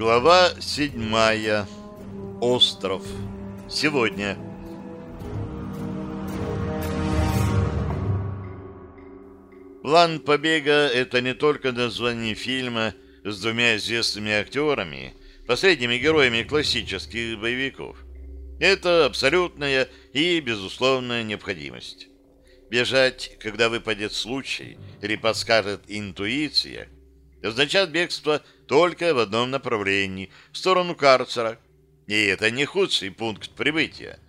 Глава седьмая. Остров. Сегодня. План побега — это не только название фильма с двумя известными актерами, последними героями классических боевиков. Это абсолютная и безусловная необходимость. Бежать, когда выпадет случай или подскажет интуиция, означает бегство только в одном направлении, в сторону карцера. И это не худший пункт прибытия.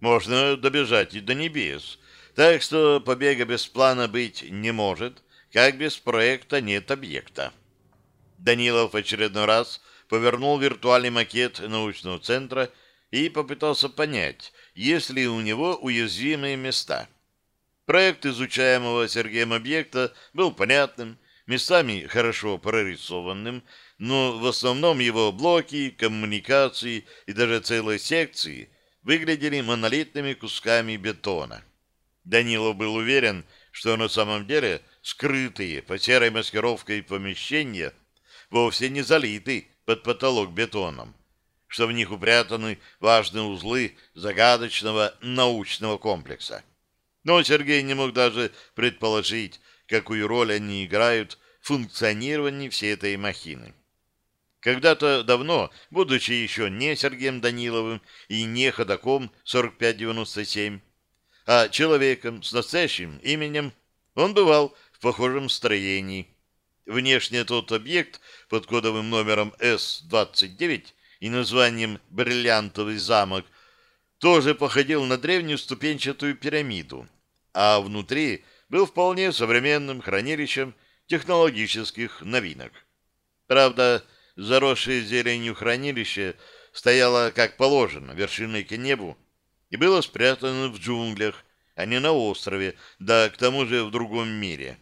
Можно добежать и до небес. Так что побега без плана быть не может, как без проекта нет объекта. Данилов в очередной раз повернул виртуальный макет научного центра и попытался понять, есть ли у него уязвимые места. Проект изучаемого Сергеем объекта был понятным, местами хорошо прорисованным, но в основном его блоки, коммуникации и даже целые секции выглядели монолитными кусками бетона. Данилов был уверен, что на самом деле скрытые по серой маскировкой помещения вовсе не залиты под потолок бетоном, что в них упрятаны важные узлы загадочного научного комплекса. Но Сергей не мог даже предположить, какую роль они играют в функционировании всей этой махины. Когда-то давно, будучи еще не Сергеем Даниловым и не ходаком 4597, а человеком с настоящим именем, он бывал в похожем строении. Внешне тот объект под кодовым номером С-29 и названием «Бриллиантовый замок» тоже походил на древнюю ступенчатую пирамиду, а внутри был вполне современным хранилищем технологических новинок. Правда, заросшее зеленью хранилище стояло, как положено, вершиной к небу и было спрятано в джунглях, а не на острове, да к тому же в другом мире.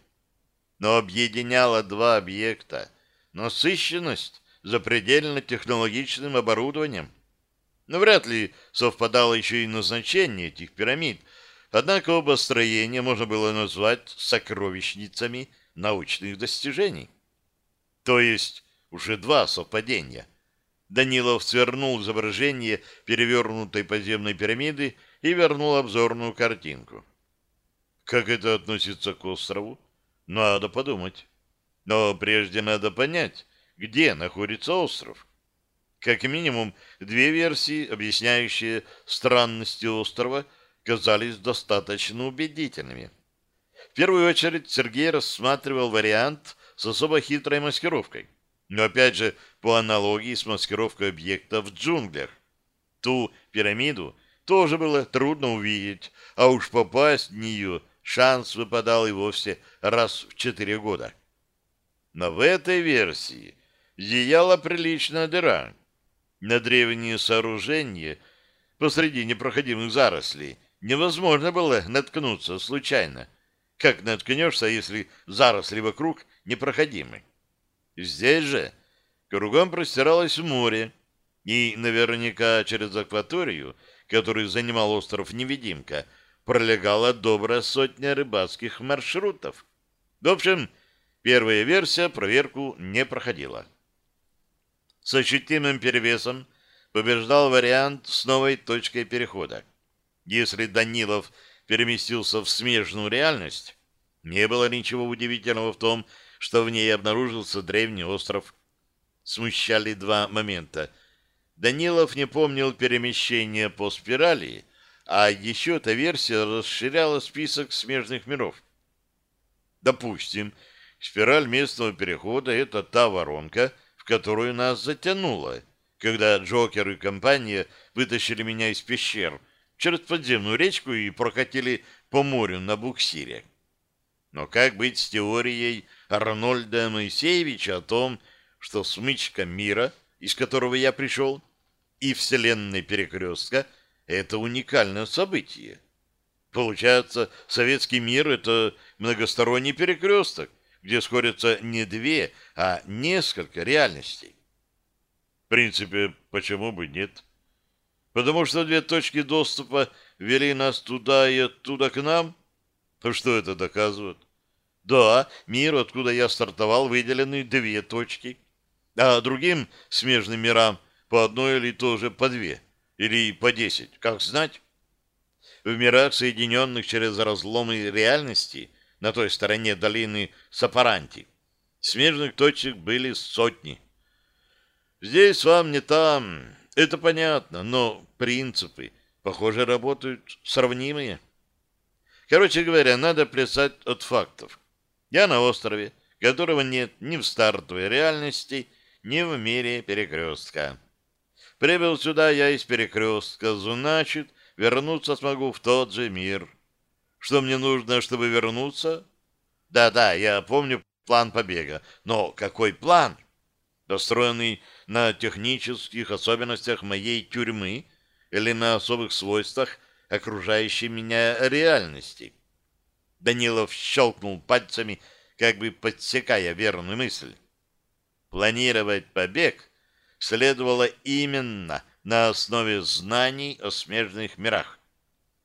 Но объединяло два объекта — насыщенность запредельно технологичным оборудованием. Но вряд ли совпадало еще и назначение этих пирамид — Однако оба строения можно было назвать сокровищницами научных достижений. То есть уже два совпадения. Данилов свернул изображение перевернутой подземной пирамиды и вернул обзорную картинку. Как это относится к острову? Надо подумать. Но прежде надо понять, где находится остров. Как минимум, две версии, объясняющие странности острова – казались достаточно убедительными. В первую очередь Сергей рассматривал вариант с особо хитрой маскировкой. Но опять же, по аналогии с маскировкой объекта в джунглях. Ту пирамиду тоже было трудно увидеть, а уж попасть в нее шанс выпадал и вовсе раз в четыре года. Но в этой версии зияла приличная дыра. На древнее сооружение посреди непроходимых зарослей невозможно было наткнуться случайно. Как наткнешься, если заросли вокруг непроходимы? Здесь же кругом простиралось море, и наверняка через акваторию, которую занимал остров Невидимка, пролегала добрая сотня рыбацких маршрутов. В общем, первая версия проверку не проходила. С ощутимым перевесом побеждал вариант с новой точкой перехода. Если Данилов переместился в смежную реальность, не было ничего удивительного в том, что в ней обнаружился древний остров. Смущали два момента. Данилов не помнил перемещения по спирали, а еще эта версия расширяла список смежных миров. Допустим, спираль местного перехода — это та воронка, в которую нас затянуло, когда Джокер и компания вытащили меня из пещер — через подземную речку и прокатили по морю на буксире. Но как быть с теорией Арнольда Моисеевича о том, что смычка мира, из которого я пришел, и вселенной перекрестка — это уникальное событие? Получается, советский мир — это многосторонний перекресток, где сходятся не две, а несколько реальностей. В принципе, почему бы нет? Потому что две точки доступа вели нас туда и оттуда к нам? То что это доказывает? Да, мир, откуда я стартовал, выделены две точки. а другим смежным мирам по одной или тоже по две, или по десять, как знать. В мирах, соединенных через разломы реальности, на той стороне долины Сапаранти, смежных точек были сотни. Здесь вам не там, это понятно, но принципы, похоже, работают сравнимые. Короче говоря, надо плясать от фактов. Я на острове, которого нет ни в стартовой реальности, ни в мире перекрестка. Прибыл сюда я из перекрестка, значит, вернуться смогу в тот же мир. Что мне нужно, чтобы вернуться? Да-да, я помню план побега. Но какой план? Построенный на технических особенностях моей тюрьмы или на особых свойствах окружающей меня реальности? Данилов щелкнул пальцами, как бы подсекая верную мысль. Планировать побег следовало именно на основе знаний о смежных мирах.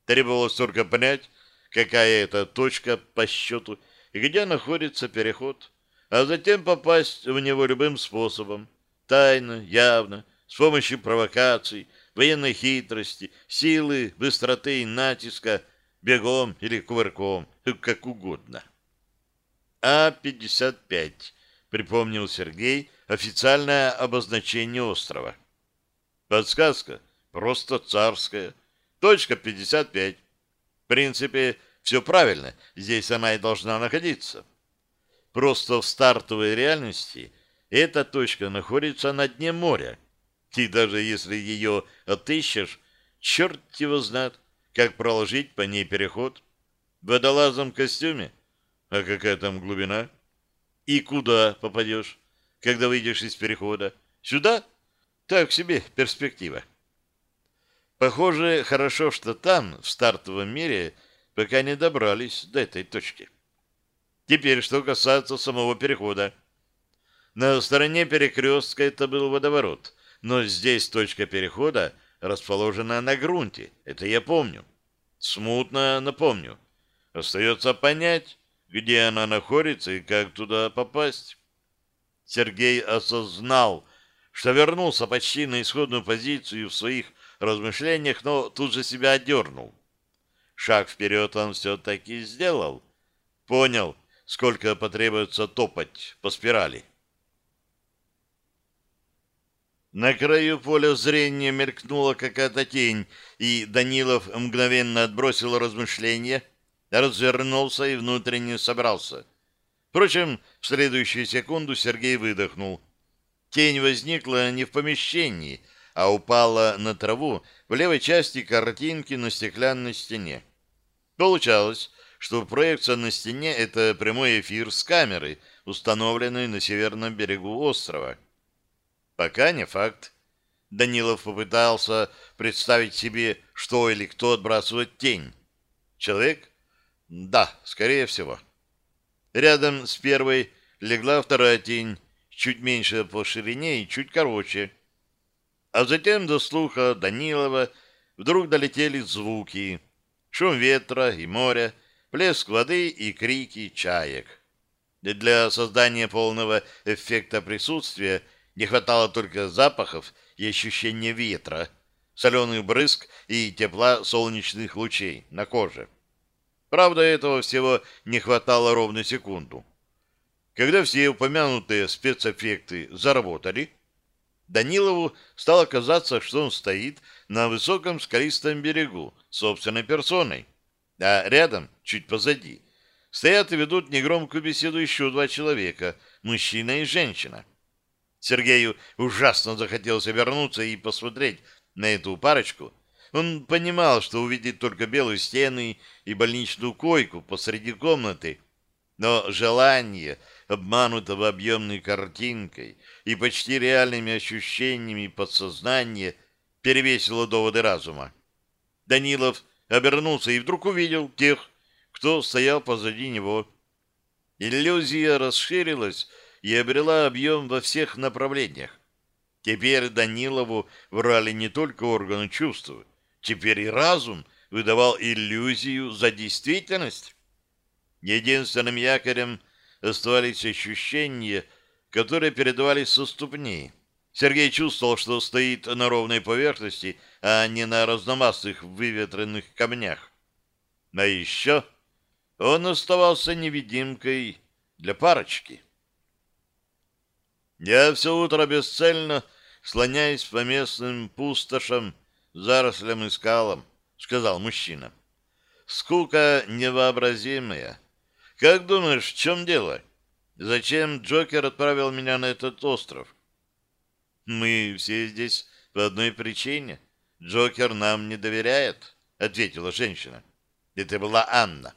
Требовалось только понять, какая это точка по счету и где находится переход, а затем попасть в него любым способом, тайно, явно, с помощью провокаций, военной хитрости, силы, быстроты и натиска, бегом или кувырком, как угодно. А-55, припомнил Сергей официальное обозначение острова. Подсказка просто царская. Точка 55. В принципе, все правильно, здесь она и должна находиться. Просто в стартовой реальности эта точка находится на дне моря. И даже если ее отыщешь, черт его знает, как проложить по ней переход. В водолазном костюме? А какая там глубина? И куда попадешь, когда выйдешь из перехода? Сюда? Так себе перспектива. Похоже, хорошо, что там, в стартовом мире, пока не добрались до этой точки. Теперь, что касается самого перехода. На стороне перекрестка это был водоворот, но здесь точка перехода расположена на грунте, это я помню. Смутно напомню. Остается понять, где она находится и как туда попасть. Сергей осознал, что вернулся почти на исходную позицию в своих размышлениях, но тут же себя отдернул. Шаг вперед он все-таки сделал. Понял, сколько потребуется топать по спирали. На краю поля зрения мелькнула какая-то тень, и Данилов мгновенно отбросил размышления, развернулся и внутренне собрался. Впрочем, в следующую секунду Сергей выдохнул. Тень возникла не в помещении, а упала на траву в левой части картинки на стеклянной стене. Получалось, что проекция на стене — это прямой эфир с камеры, установленной на северном берегу острова. Пока не факт. Данилов попытался представить себе, что или кто отбрасывает тень. Человек? Да, скорее всего. Рядом с первой легла вторая тень, чуть меньше по ширине и чуть короче. А затем до слуха Данилова вдруг долетели звуки. Шум ветра и моря, плеск воды и крики чаек. Для создания полного эффекта присутствия не хватало только запахов и ощущения ветра, соленых брызг и тепла солнечных лучей на коже. Правда, этого всего не хватало ровно секунду. Когда все упомянутые спецэффекты заработали, Данилову стало казаться, что он стоит на высоком скалистом берегу собственной персоной, а рядом, чуть позади, стоят и ведут негромкую беседу еще два человека, мужчина и женщина. Сергею ужасно захотелось вернуться и посмотреть на эту парочку. Он понимал, что увидит только белые стены и больничную койку посреди комнаты, но желание обманутого объемной картинкой и почти реальными ощущениями подсознания перевесило доводы разума. Данилов обернулся и вдруг увидел тех, кто стоял позади него. Иллюзия расширилась и обрела объем во всех направлениях. Теперь Данилову врали не только органы чувств, теперь и разум выдавал иллюзию за действительность. Единственным якорем оставались ощущения, которые передавались со ступней. Сергей чувствовал, что стоит на ровной поверхности, а не на разномастных выветренных камнях. А еще он оставался невидимкой для парочки. Я все утро бесцельно слоняюсь по местным пустошам, зарослям и скалам, — сказал мужчина. Скука невообразимая. Как думаешь, в чем дело? Зачем Джокер отправил меня на этот остров? Мы все здесь по одной причине. Джокер нам не доверяет, — ответила женщина. Это была Анна.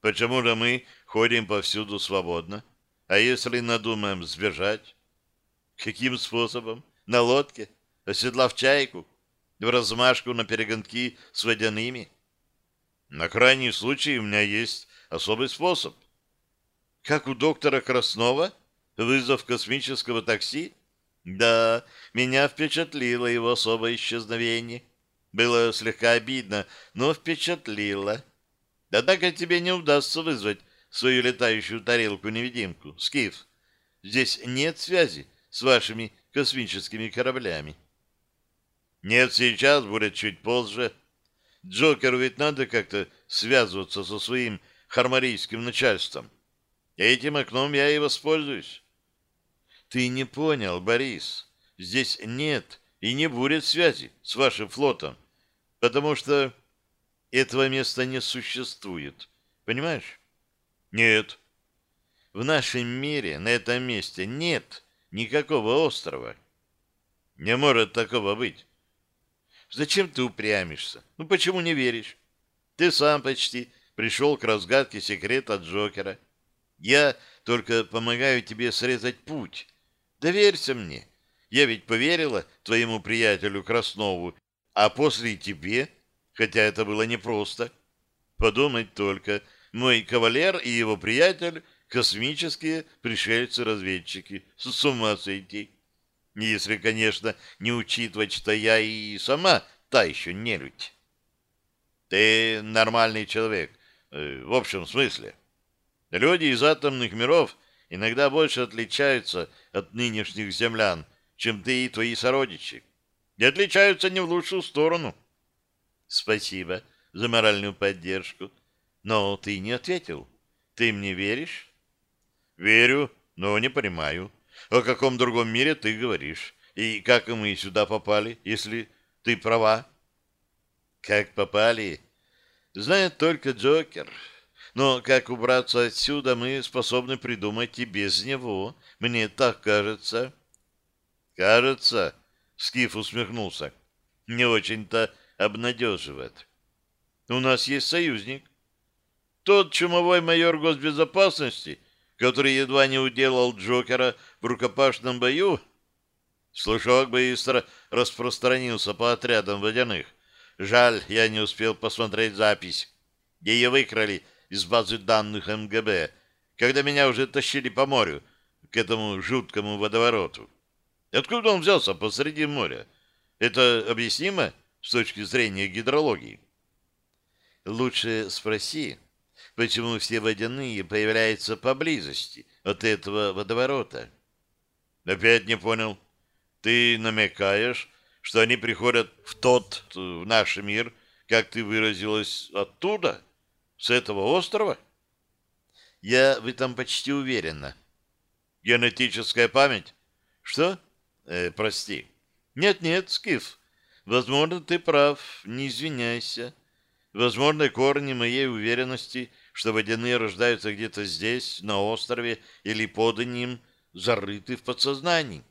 Почему же мы ходим повсюду свободно? А если надумаем сбежать? Каким способом? На лодке? Оседлав чайку? В размашку на перегонки с водяными? На крайний случай у меня есть особый способ. Как у доктора Краснова? Вызов космического такси? Да, меня впечатлило его особое исчезновение. Было слегка обидно, но впечатлило. Однако тебе не удастся вызвать свою летающую тарелку-невидимку, Скиф. Здесь нет связи с вашими космическими кораблями. Нет, сейчас будет чуть позже. Джокеру ведь надо как-то связываться со своим хармарийским начальством. Этим окном я и воспользуюсь. Ты не понял, Борис. Здесь нет и не будет связи с вашим флотом, потому что этого места не существует. Понимаешь? Нет. В нашем мире на этом месте нет никакого острова. Не может такого быть. Зачем ты упрямишься? Ну почему не веришь? Ты сам почти пришел к разгадке секрета Джокера. Я только помогаю тебе срезать путь. Доверься мне. Я ведь поверила твоему приятелю Краснову, а после тебе хотя это было непросто. Подумать только, мой кавалер и его приятель — космические пришельцы-разведчики. С ума сойти. Если, конечно, не учитывать, что я и сама та еще нелюдь. Ты нормальный человек, э, в общем смысле. Люди из атомных миров иногда больше отличаются от нынешних землян, чем ты и твои сородичи. И отличаются не в лучшую сторону. — Спасибо за моральную поддержку. Но ты не ответил. Ты мне веришь? Верю, но не понимаю. О каком другом мире ты говоришь? И как мы сюда попали, если ты права? Как попали? Знает только Джокер. Но как убраться отсюда, мы способны придумать и без него. Мне так кажется. Кажется, Скиф усмехнулся. Не очень-то обнадеживает. У нас есть союзник. Тот чумовой майор госбезопасности, который едва не уделал Джокера в рукопашном бою, слушок быстро распространился по отрядам водяных. Жаль, я не успел посмотреть запись. Ее выкрали из базы данных МГБ, когда меня уже тащили по морю к этому жуткому водовороту. Откуда он взялся посреди моря? Это объяснимо? — с точки зрения гидрологии. Лучше спроси, почему все водяные появляются поблизости от этого водоворота. Опять не понял. Ты намекаешь, что они приходят в тот, в наш мир, как ты выразилась, оттуда, с этого острова? Я в этом почти уверена. Генетическая память? Что? Э, прости. Нет-нет, Скиф, Возможно, ты прав, не извиняйся. Возможно, корни моей уверенности, что водяные рождаются где-то здесь, на острове или под ним, зарыты в подсознании.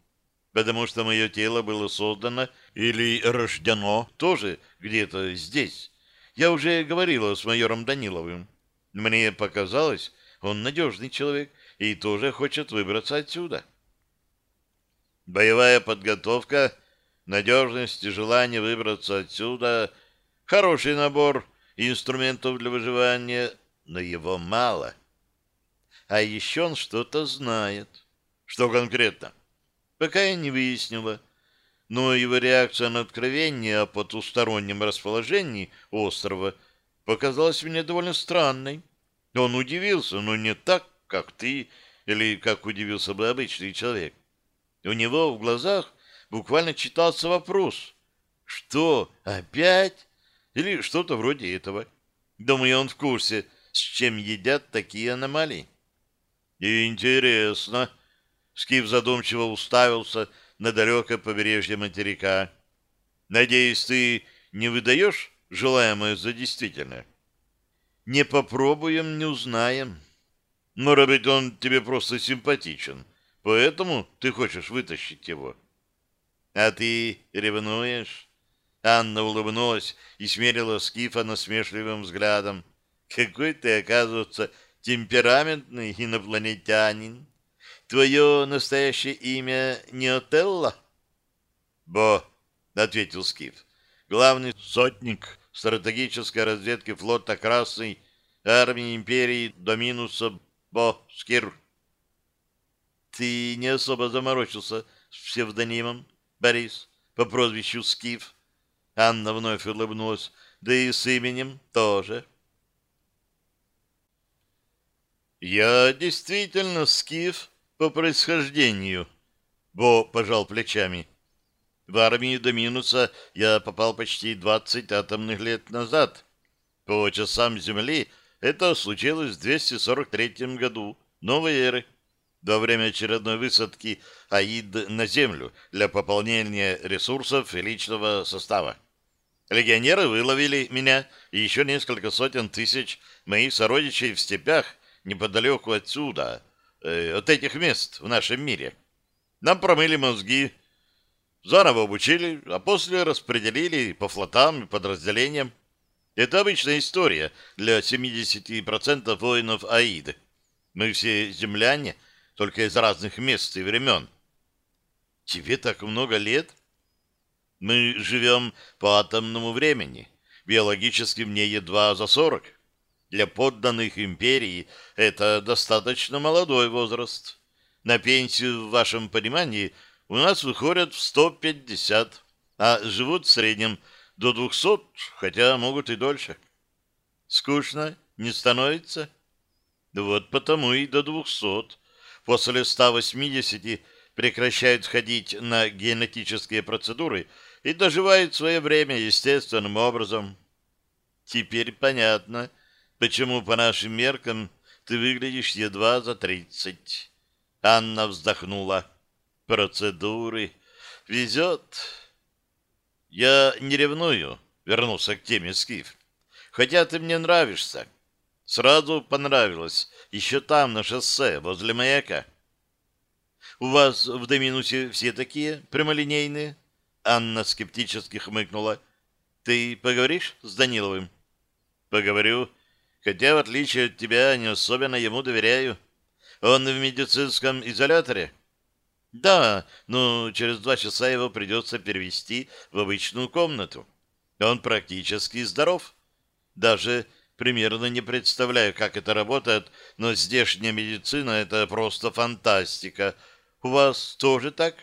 Потому что мое тело было создано или рождено тоже где-то здесь. Я уже говорила с майором Даниловым. Мне показалось, он надежный человек и тоже хочет выбраться отсюда. Боевая подготовка надежность и желание выбраться отсюда — хороший набор инструментов для выживания, но его мало. А еще он что-то знает. Что конкретно? Пока я не выяснила. Но его реакция на откровение о потустороннем расположении острова показалась мне довольно странной. Он удивился, но не так, как ты, или как удивился бы обычный человек. У него в глазах буквально читался вопрос. Что, опять? Или что-то вроде этого. Думаю, он в курсе, с чем едят такие аномалии. Интересно. Скиф задумчиво уставился на далекое побережье материка. Надеюсь, ты не выдаешь желаемое за действительное? Не попробуем, не узнаем. Может быть, он тебе просто симпатичен, поэтому ты хочешь вытащить его. А ты ревнуешь? Анна улыбнулась и смерила Скифа насмешливым взглядом. Какой ты, оказывается, темпераментный инопланетянин. Твое настоящее имя не Отелло? Бо, ответил Скиф. Главный сотник стратегической разведки флота Красной армии империи Доминуса Бо Скир. Ты не особо заморочился с псевдонимом, Борис, по прозвищу Скиф. Анна вновь улыбнулась. Да и с именем тоже. Я действительно скиф по происхождению. Бо пожал плечами. В армию до минуса я попал почти 20 атомных лет назад. По часам Земли это случилось в 243 году новой эры, во время очередной высадки АИД на Землю для пополнения ресурсов и личного состава. Легионеры выловили меня и еще несколько сотен тысяч моих сородичей в степях неподалеку отсюда, э, от этих мест в нашем мире. Нам промыли мозги, заново обучили, а после распределили по флотам и подразделениям. Это обычная история для 70% воинов Аиды. Мы все земляне, только из разных мест и времен. Тебе так много лет? Мы живем по атомному времени. Биологически мне едва за 40. Для подданных империи это достаточно молодой возраст. На пенсию, в вашем понимании, у нас выходят в 150, а живут в среднем до 200, хотя могут и дольше. Скучно не становится? Вот потому и до 200. После 180 прекращают ходить на генетические процедуры и доживают свое время естественным образом. Теперь понятно, почему по нашим меркам ты выглядишь едва за тридцать. Анна вздохнула. Процедуры. Везет. Я не ревную, вернулся к теме Скиф. Хотя ты мне нравишься. Сразу понравилось. Еще там, на шоссе, возле маяка. У вас в Доминусе все такие прямолинейные? Анна скептически хмыкнула. Ты поговоришь с Даниловым? Поговорю хотя, в отличие от тебя, не особенно ему доверяю. Он в медицинском изоляторе? Да, но через два часа его придется перевести в обычную комнату. Он практически здоров. Даже примерно не представляю, как это работает, но здешняя медицина — это просто фантастика. У вас тоже так?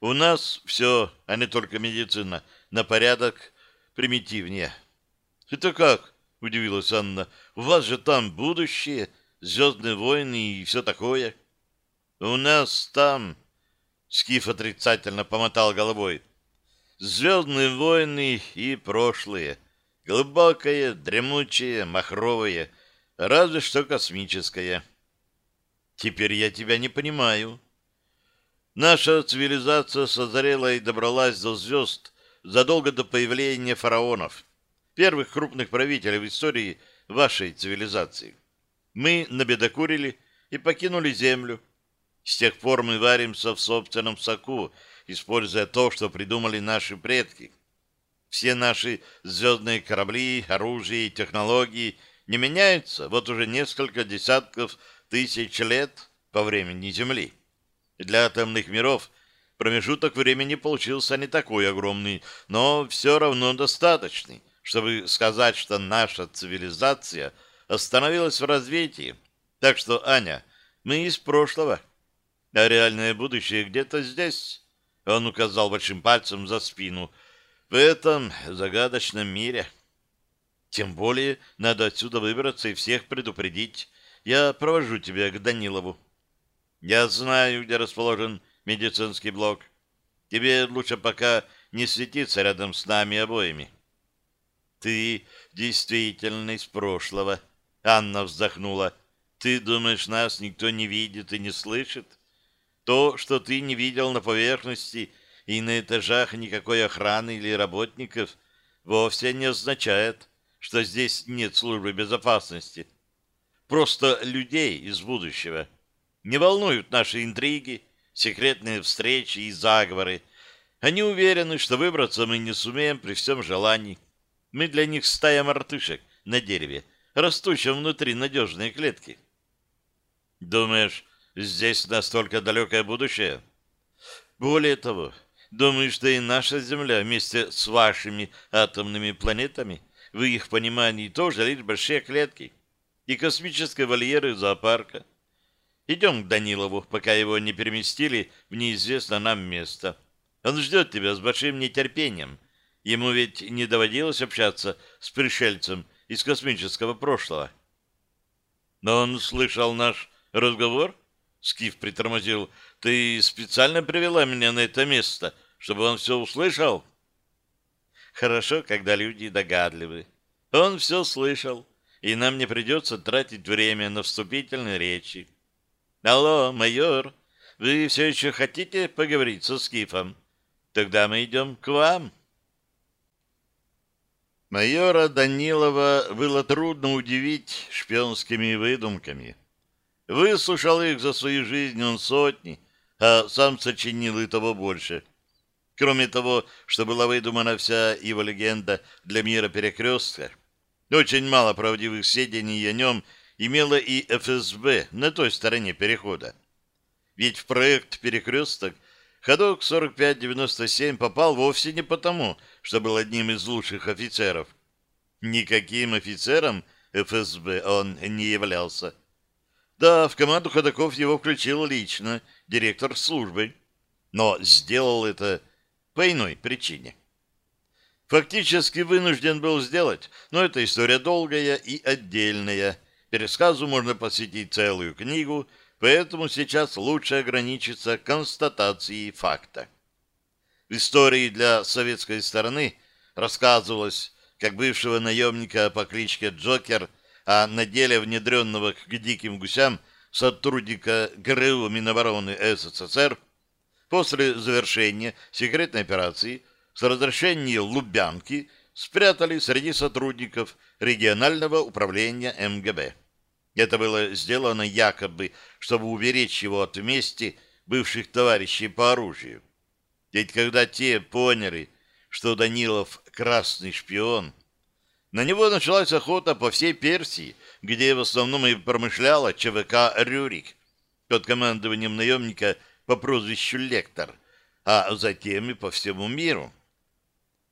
У нас все, а не только медицина, на порядок примитивнее. Это как? — удивилась Анна. «У вас же там будущее, звездные войны и все такое». «У нас там...» — Скиф отрицательно помотал головой. «Звездные войны и прошлые. Глубокое, дремучее, махровое, разве что космическое». «Теперь я тебя не понимаю». Наша цивилизация созрела и добралась до звезд задолго до появления фараонов первых крупных правителей в истории вашей цивилизации. Мы набедокурили и покинули Землю. С тех пор мы варимся в собственном соку, используя то, что придумали наши предки. Все наши звездные корабли, оружие и технологии не меняются вот уже несколько десятков тысяч лет по времени Земли. Для атомных миров промежуток времени получился не такой огромный, но все равно достаточный, чтобы сказать, что наша цивилизация остановилась в развитии. Так что, Аня, мы из прошлого, а реальное будущее где-то здесь. Он указал большим пальцем за спину. В этом загадочном мире. Тем более надо отсюда выбраться и всех предупредить. Я провожу тебя к Данилову. Я знаю, где расположен медицинский блок. Тебе лучше пока не светиться рядом с нами обоими. Ты действительно из прошлого. Анна вздохнула. Ты думаешь, нас никто не видит и не слышит? То, что ты не видел на поверхности и на этажах никакой охраны или работников, вовсе не означает, что здесь нет службы безопасности. Просто людей из будущего не волнуют наши интриги, секретные встречи и заговоры. Они уверены, что выбраться мы не сумеем при всем желании. Мы для них стая мартышек на дереве, растущем внутри надежной клетки. Думаешь, здесь настолько далекое будущее? Более того, думаю, что и наша Земля вместе с вашими атомными планетами в их понимании тоже лишь большие клетки и космические вольеры зоопарка. Идем к Данилову, пока его не переместили в неизвестное нам место. Он ждет тебя с большим нетерпением. Ему ведь не доводилось общаться с пришельцем из космического прошлого. Но он слышал наш разговор? Скиф притормозил. Ты специально привела меня на это место, чтобы он все услышал? Хорошо, когда люди догадливы. Он все слышал, и нам не придется тратить время на вступительные речи. Алло, майор, вы все еще хотите поговорить со Скифом? Тогда мы идем к вам. Майора Данилова было трудно удивить шпионскими выдумками. Выслушал их за свою жизнь он сотни, а сам сочинил и того больше. Кроме того, что была выдумана вся его легенда для мира перекрестка, очень мало правдивых сведений о нем имела и ФСБ на той стороне перехода. Ведь в проект «Перекресток» ходок 4597 попал вовсе не потому, что был одним из лучших офицеров. Никаким офицером ФСБ он не являлся. Да, в команду ходоков его включил лично директор службы, но сделал это по иной причине. Фактически вынужден был сделать, но эта история долгая и отдельная. Пересказу можно посвятить целую книгу, поэтому сейчас лучше ограничиться констатацией факта. В истории для советской стороны рассказывалось, как бывшего наемника по кличке Джокер, а на деле внедренного к диким гусям сотрудника ГРУ Минобороны СССР, После завершения секретной операции с разрешения Лубянки спрятали среди сотрудников регионального управления МГБ. Это было сделано якобы, чтобы уберечь его от мести бывших товарищей по оружию. Ведь когда те поняли, что Данилов красный шпион, на него началась охота по всей Персии, где в основном и промышляла ЧВК «Рюрик» под командованием наемника по прозвищу Лектор, а затем и по всему миру.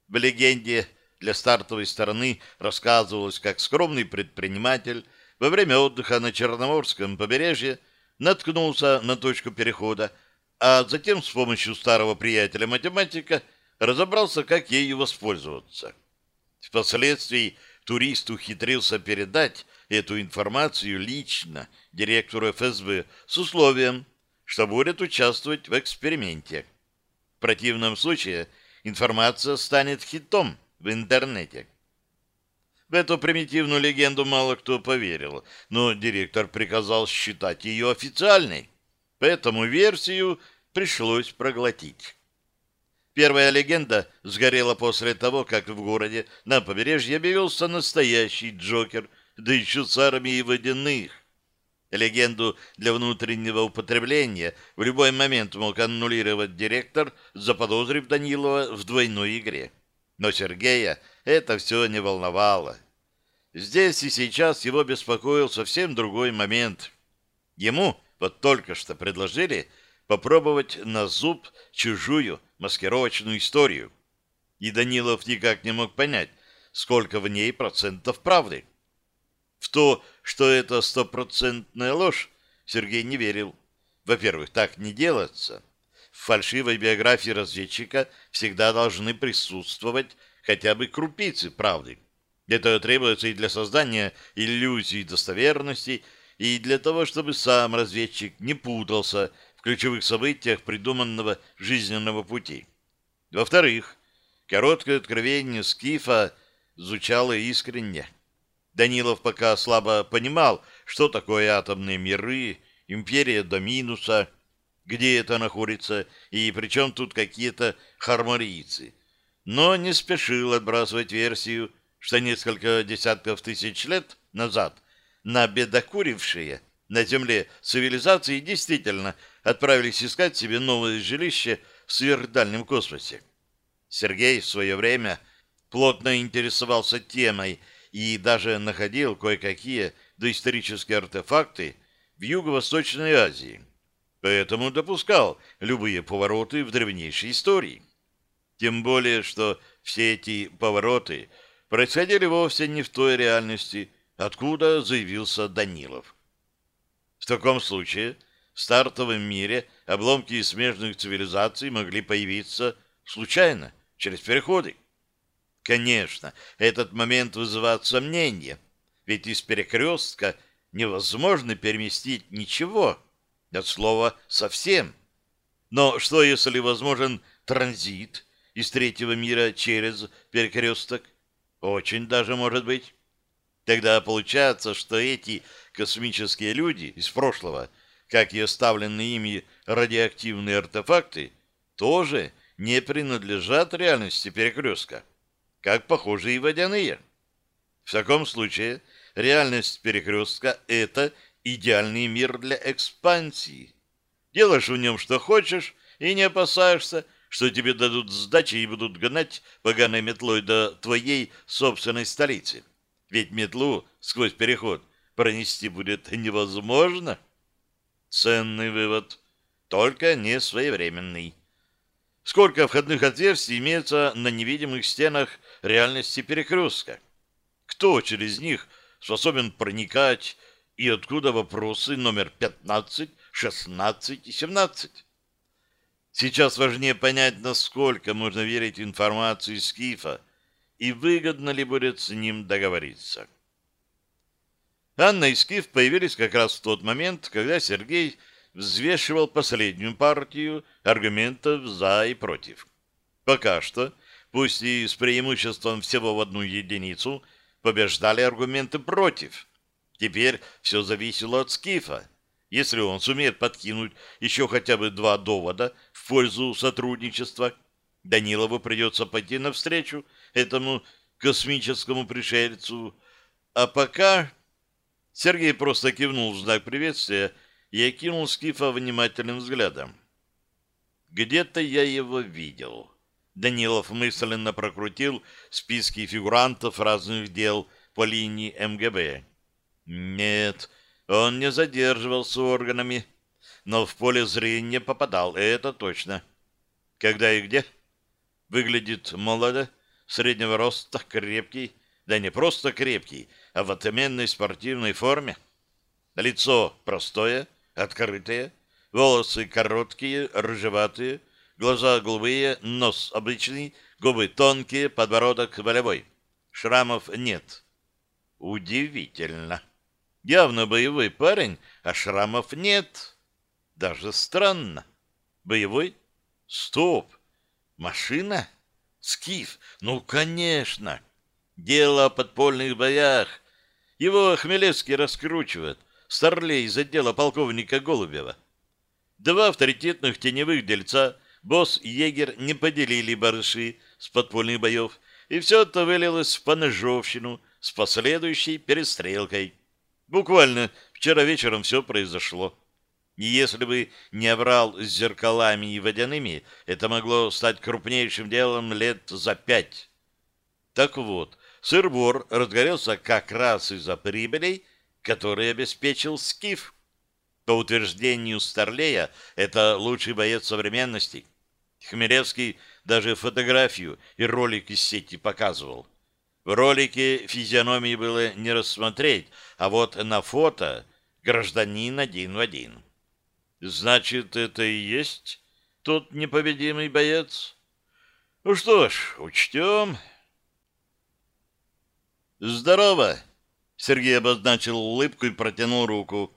В легенде для стартовой стороны рассказывалось, как скромный предприниматель во время отдыха на Черноморском побережье наткнулся на точку перехода, а затем с помощью старого приятеля-математика разобрался, как ею воспользоваться. Впоследствии турист ухитрился передать эту информацию лично директору ФСБ с условием, что будет участвовать в эксперименте. В противном случае информация станет хитом в интернете. В эту примитивную легенду мало кто поверил, но директор приказал считать ее официальной, поэтому версию пришлось проглотить. Первая легенда сгорела после того, как в городе на побережье объявился настоящий Джокер, да еще с армией водяных. Легенду для внутреннего употребления в любой момент мог аннулировать директор, заподозрив Данилова в двойной игре. Но Сергея это все не волновало. Здесь и сейчас его беспокоил совсем другой момент. Ему вот только что предложили попробовать на зуб чужую маскировочную историю. И Данилов никак не мог понять, сколько в ней процентов правды. В то, что это стопроцентная ложь, Сергей не верил. Во-первых, так не делается. В фальшивой биографии разведчика всегда должны присутствовать хотя бы крупицы правды. Это требуется и для создания иллюзии достоверности, и для того, чтобы сам разведчик не путался в ключевых событиях придуманного жизненного пути. Во-вторых, короткое откровение Скифа звучало искренне. Данилов пока слабо понимал, что такое атомные миры, империя до минуса, где это находится и при чем тут какие-то харморийцы. Но не спешил отбрасывать версию, что несколько десятков тысяч лет назад набедокурившие на Земле цивилизации действительно отправились искать себе новое жилище в сверхдальнем космосе. Сергей в свое время плотно интересовался темой и даже находил кое-какие доисторические артефакты в Юго-Восточной Азии, поэтому допускал любые повороты в древнейшей истории. Тем более, что все эти повороты происходили вовсе не в той реальности, откуда заявился Данилов. В таком случае в стартовом мире обломки смежных цивилизаций могли появиться случайно, через переходы. Конечно, этот момент вызывает сомнения, ведь из перекрестка невозможно переместить ничего, от слова «совсем». Но что, если возможен транзит из третьего мира через перекресток? Очень даже может быть. Тогда получается, что эти космические люди из прошлого, как и оставленные ими радиоактивные артефакты, тоже не принадлежат реальности перекрестка, как, похоже, и водяные. В таком случае реальность перекрестка — это идеальный мир для экспансии. Делаешь в нем что хочешь и не опасаешься, что тебе дадут сдачи и будут гнать поганой метлой до твоей собственной столицы ведь метлу сквозь переход пронести будет невозможно. Ценный вывод, только не своевременный. Сколько входных отверстий имеется на невидимых стенах реальности перекрестка? Кто через них способен проникать и откуда вопросы номер 15, 16 и 17? Сейчас важнее понять, насколько можно верить информации Скифа, и выгодно ли будет с ним договориться. Анна и Скиф появились как раз в тот момент, когда Сергей взвешивал последнюю партию аргументов «за» и «против». Пока что, пусть и с преимуществом всего в одну единицу, побеждали аргументы «против». Теперь все зависело от Скифа. Если он сумеет подкинуть еще хотя бы два довода в пользу сотрудничества, Данилову придется пойти навстречу этому космическому пришельцу. А пока... Сергей просто кивнул в знак приветствия и окинул Скифа внимательным взглядом. «Где-то я его видел». Данилов мысленно прокрутил списки фигурантов разных дел по линии МГБ. «Нет, он не задерживался органами, но в поле зрения попадал, это точно. Когда и где?» Выглядит молодо, среднего роста, крепкий, да не просто крепкий, а в отменной спортивной форме. Лицо простое, открытое, волосы короткие, рыжеватые, глаза голубые, нос обычный, губы тонкие, подбородок волевой. Шрамов нет. Удивительно. Явно боевой парень, а шрамов нет. Даже странно. Боевой? Стоп! Машина? Скиф? Ну, конечно. Дело о подпольных боях. Его Хмелевский раскручивает. Старлей из отдела полковника Голубева. Два авторитетных теневых дельца, босс и егер, не поделили барыши с подпольных боев, и все это вылилось в поножовщину с последующей перестрелкой. Буквально вчера вечером все произошло. И если бы не обрал с зеркалами и водяными, это могло стать крупнейшим делом лет за пять. Так вот, сыр-бор разгорелся как раз из-за прибылей, которые обеспечил Скиф. По утверждению Старлея, это лучший боец современности. Хмелевский даже фотографию и ролик из сети показывал. В ролике физиономии было не рассмотреть, а вот на фото гражданин один в один. Значит, это и есть тот непобедимый боец? Ну что ж, учтем. Здорово! Сергей обозначил улыбку и протянул руку.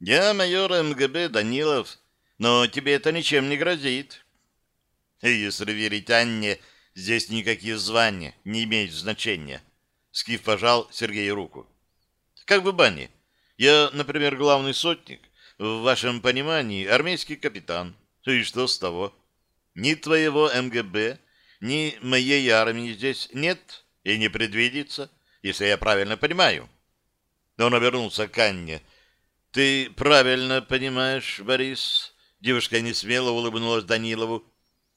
«Я майор МГБ Данилов, но тебе это ничем не грозит». И если верить Анне, здесь никакие звания не имеют значения. Скиф пожал Сергею руку. Как в бане. Я, например, главный сотник, в вашем понимании армейский капитан. И что с того? Ни твоего МГБ, ни моей армии здесь нет и не предвидится, если я правильно понимаю. Он обернулся к Анне. Ты правильно понимаешь, Борис? Девушка не смело улыбнулась Данилову.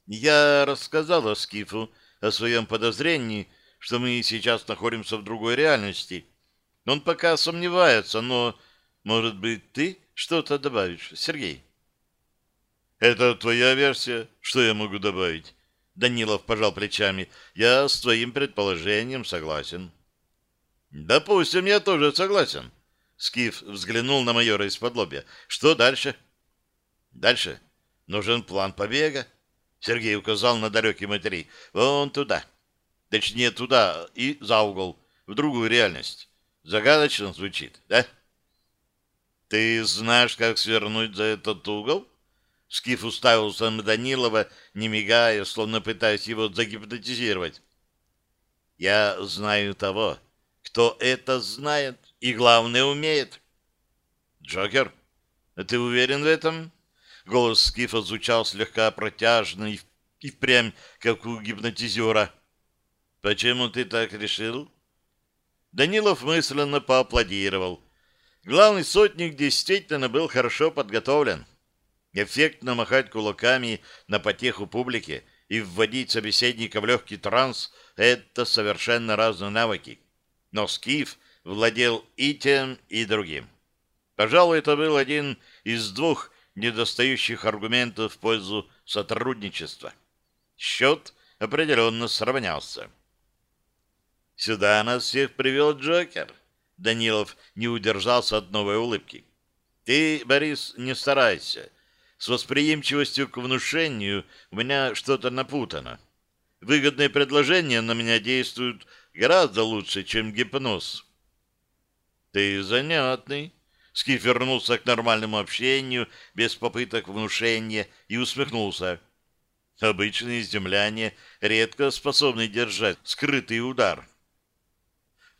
Я рассказала Скифу о своем подозрении, что мы сейчас находимся в другой реальности. Он пока сомневается, но, может быть, ты что-то добавишь, Сергей? Это твоя версия. Что я могу добавить? Данилов пожал плечами. Я с твоим предположением согласен. Допустим, я тоже согласен. Скиф взглянул на майора из-под лобья. Что дальше? Дальше нужен план побега. Сергей указал на далекий материк. Вон туда. Точнее, туда и за угол, в другую реальность. Загадочно звучит, да? Ты знаешь, как свернуть за этот угол? Скиф уставился на Данилова, не мигая, словно пытаясь его загипнотизировать. Я знаю того, кто это знает и, главное, умеет. Джокер, ты уверен в этом? Голос Скифа звучал слегка протяжно и впрямь, как у гипнотизера. «Почему ты так решил?» Данилов мысленно поаплодировал. Главный сотник действительно был хорошо подготовлен. Эффектно махать кулаками на потеху публике и вводить собеседника в легкий транс — это совершенно разные навыки. Но Скиф владел и тем, и другим. Пожалуй, это был один из двух недостающих аргументов в пользу сотрудничества. Счет определенно сравнялся. «Сюда нас всех привел Джокер», — Данилов не удержался от новой улыбки. «Ты, Борис, не старайся. С восприимчивостью к внушению у меня что-то напутано. Выгодные предложения на меня действуют гораздо лучше, чем гипноз». «Ты занятный», Скиф вернулся к нормальному общению, без попыток внушения, и усмехнулся. Обычные земляне редко способны держать скрытый удар.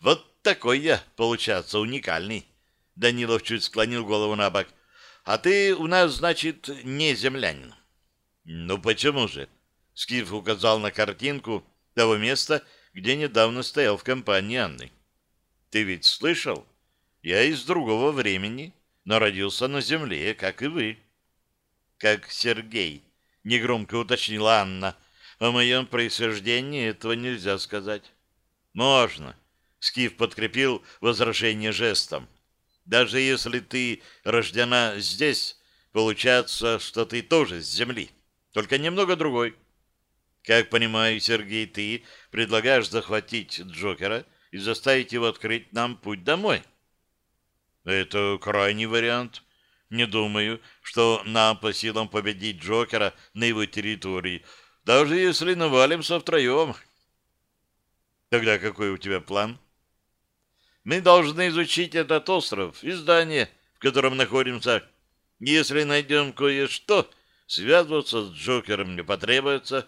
Вот такой я, получается, уникальный. Данилов чуть склонил голову на бок. А ты у нас, значит, не землянин. Ну почему же? Скиф указал на картинку того места, где недавно стоял в компании Анны. Ты ведь слышал? Я из другого времени, но родился на земле, как и вы. Как Сергей, негромко уточнила Анна. О моем происхождении этого нельзя сказать. Можно. Скиф подкрепил возражение жестом. Даже если ты рождена здесь, получается, что ты тоже с земли, только немного другой. Как понимаю, Сергей, ты предлагаешь захватить Джокера и заставить его открыть нам путь домой. — это крайний вариант. Не думаю, что нам по силам победить Джокера на его территории, даже если навалимся втроем. Тогда какой у тебя план? Мы должны изучить этот остров и здание, в котором находимся. Если найдем кое-что, связываться с Джокером не потребуется.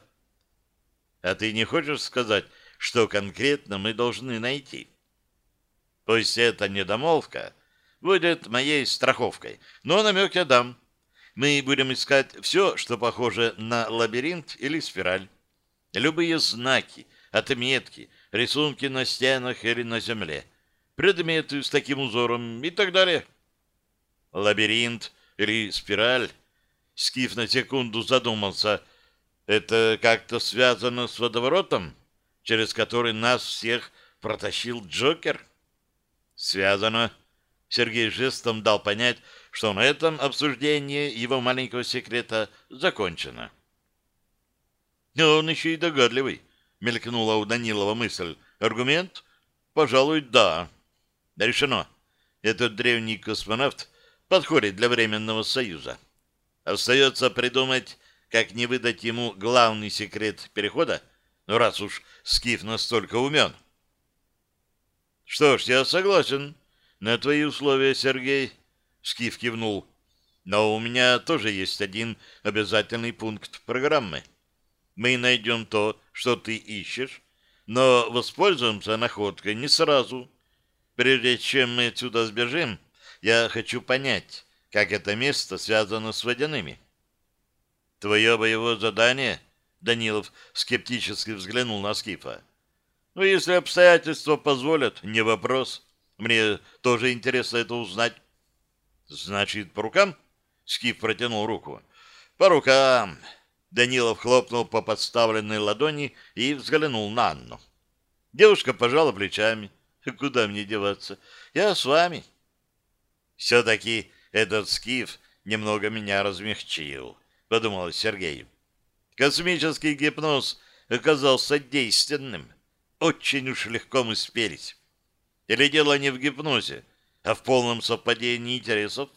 А ты не хочешь сказать, что конкретно мы должны найти? Пусть это недомолвка, будет моей страховкой. Но намек я дам. Мы будем искать все, что похоже на лабиринт или спираль. Любые знаки, отметки, рисунки на стенах или на земле, предметы с таким узором и так далее. Лабиринт или спираль. Скиф на секунду задумался. Это как-то связано с водоворотом, через который нас всех протащил Джокер? Связано. Сергей жестом дал понять, что на этом обсуждение его маленького секрета закончено. Но он еще и догадливый, мелькнула у Данилова мысль. Аргумент? Пожалуй, да. Решено. Этот древний космонавт подходит для Временного Союза. Остается придумать, как не выдать ему главный секрет перехода, ну раз уж Скиф настолько умен. Что ж, я согласен на твои условия, Сергей. Скиф кивнул. Но у меня тоже есть один обязательный пункт программы. Мы найдем то, что ты ищешь, но воспользуемся находкой не сразу. Прежде чем мы отсюда сбежим, я хочу понять, как это место связано с водяными. Твое боевое задание? Данилов скептически взглянул на Скифа. Ну, если обстоятельства позволят, не вопрос. Мне тоже интересно это узнать. Значит, по рукам? Скиф протянул руку. По рукам. Данилов хлопнул по подставленной ладони и взглянул на Анну. Девушка пожала плечами. Куда мне деваться? Я с вами. Все-таки этот скиф немного меня размягчил, подумал Сергей. Космический гипноз оказался действенным. Очень уж легко мы спелись. Или дело не в гипнозе, а в полном совпадении интересов?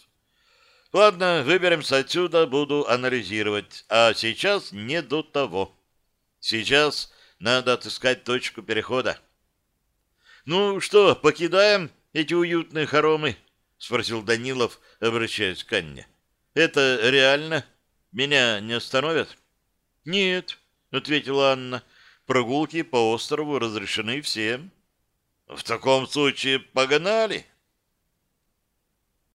Ладно, выберемся отсюда, буду анализировать. А сейчас не до того. Сейчас надо отыскать точку перехода. Ну что, покидаем эти уютные хоромы? Спросил Данилов, обращаясь к Анне. Это реально? Меня не остановят? Нет, ответила Анна. Прогулки по острову разрешены всем. В таком случае погнали.